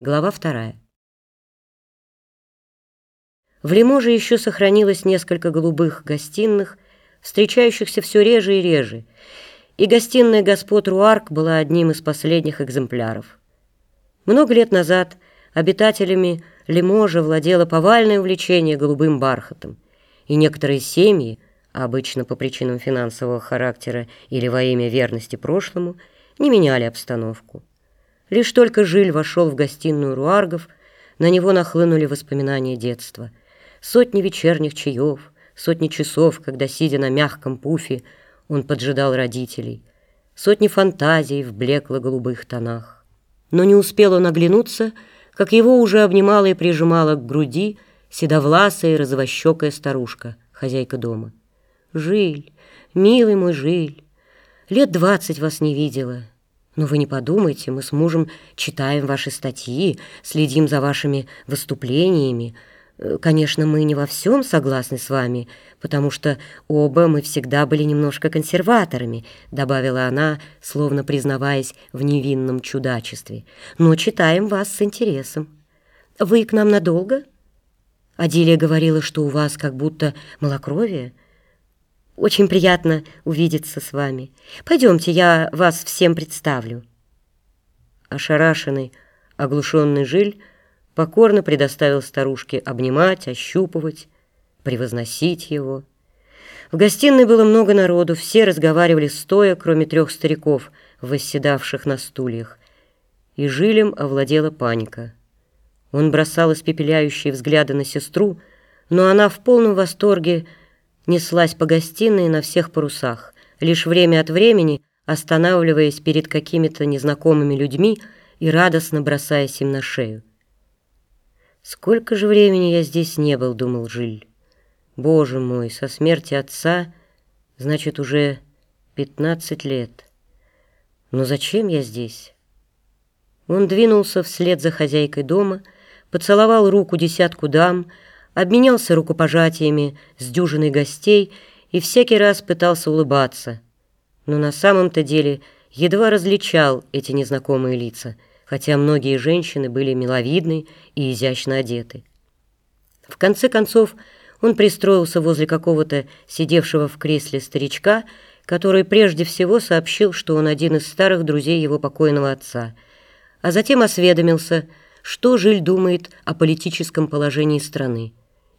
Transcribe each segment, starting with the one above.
Глава вторая. В Лиможе еще сохранилось несколько голубых гостиных, встречающихся все реже и реже, и гостиная господ Руарк была одним из последних экземпляров. Много лет назад обитателями Лиможа владело повальное увлечение голубым бархатом, и некоторые семьи, обычно по причинам финансового характера или во имя верности прошлому, не меняли обстановку. Лишь только Жиль вошел в гостиную Руаргов, на него нахлынули воспоминания детства. Сотни вечерних чаев, сотни часов, когда, сидя на мягком пуфе, он поджидал родителей, сотни фантазий в блекло-голубых тонах. Но не успел он оглянуться, как его уже обнимала и прижимала к груди седовласая и розовощекая старушка, хозяйка дома. «Жиль, милый мой Жиль, лет двадцать вас не видела». Но вы не подумайте, мы с мужем читаем ваши статьи, следим за вашими выступлениями. Э, конечно, мы не во всем согласны с вами, потому что оба мы всегда были немножко консерваторами, добавила она, словно признаваясь в невинном чудачестве. Но читаем вас с интересом. Вы к нам надолго? Адилия говорила, что у вас как будто малокровие. Очень приятно увидеться с вами. Пойдемте, я вас всем представлю». Ошарашенный, оглушенный Жиль покорно предоставил старушке обнимать, ощупывать, превозносить его. В гостиной было много народу, все разговаривали стоя, кроме трех стариков, восседавших на стульях. И Жилем овладела паника. Он бросал испепеляющие взгляды на сестру, но она в полном восторге неслась по гостиной на всех парусах, лишь время от времени останавливаясь перед какими-то незнакомыми людьми и радостно бросаясь им на шею. «Сколько же времени я здесь не был», — думал Жиль. «Боже мой, со смерти отца, значит, уже пятнадцать лет. Но зачем я здесь?» Он двинулся вслед за хозяйкой дома, поцеловал руку десятку дам, обменялся рукопожатиями с дюжиной гостей и всякий раз пытался улыбаться, но на самом-то деле едва различал эти незнакомые лица, хотя многие женщины были миловидны и изящно одеты. В конце концов он пристроился возле какого-то сидевшего в кресле старичка, который прежде всего сообщил, что он один из старых друзей его покойного отца, а затем осведомился, что Жиль думает о политическом положении страны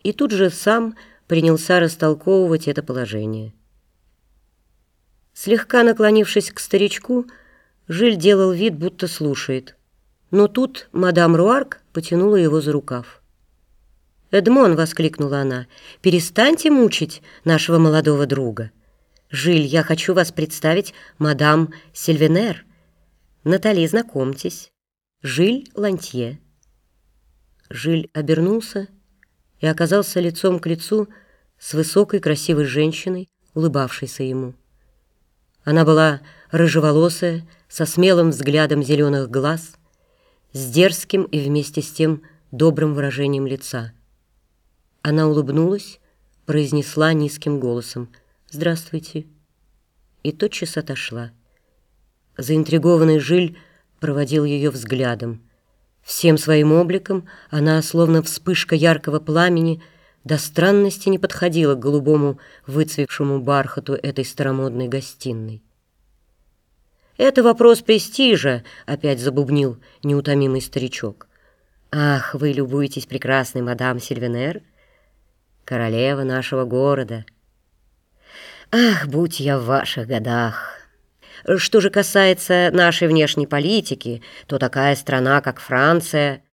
и тут же сам принялся растолковывать это положение. Слегка наклонившись к старичку, Жиль делал вид, будто слушает. Но тут мадам Руарк потянула его за рукав. «Эдмон!» — воскликнула она. «Перестаньте мучить нашего молодого друга. Жиль, я хочу вас представить мадам Сильвенер. Натали, знакомьтесь. Жиль Лантье». Жиль обернулся и оказался лицом к лицу с высокой красивой женщиной, улыбавшейся ему. Она была рыжеволосая, со смелым взглядом зеленых глаз, с дерзким и вместе с тем добрым выражением лица. Она улыбнулась, произнесла низким голосом «Здравствуйте» и тотчас отошла. Заинтригованный Жиль проводил ее взглядом. Всем своим обликом она, словно вспышка яркого пламени, до странности не подходила к голубому выцвевшему бархату этой старомодной гостиной. «Это вопрос престижа», — опять забубнил неутомимый старичок. «Ах, вы любуетесь прекрасной мадам Сильвенер, королева нашего города. Ах, будь я в ваших годах!» Что же касается нашей внешней политики, то такая страна, как Франция,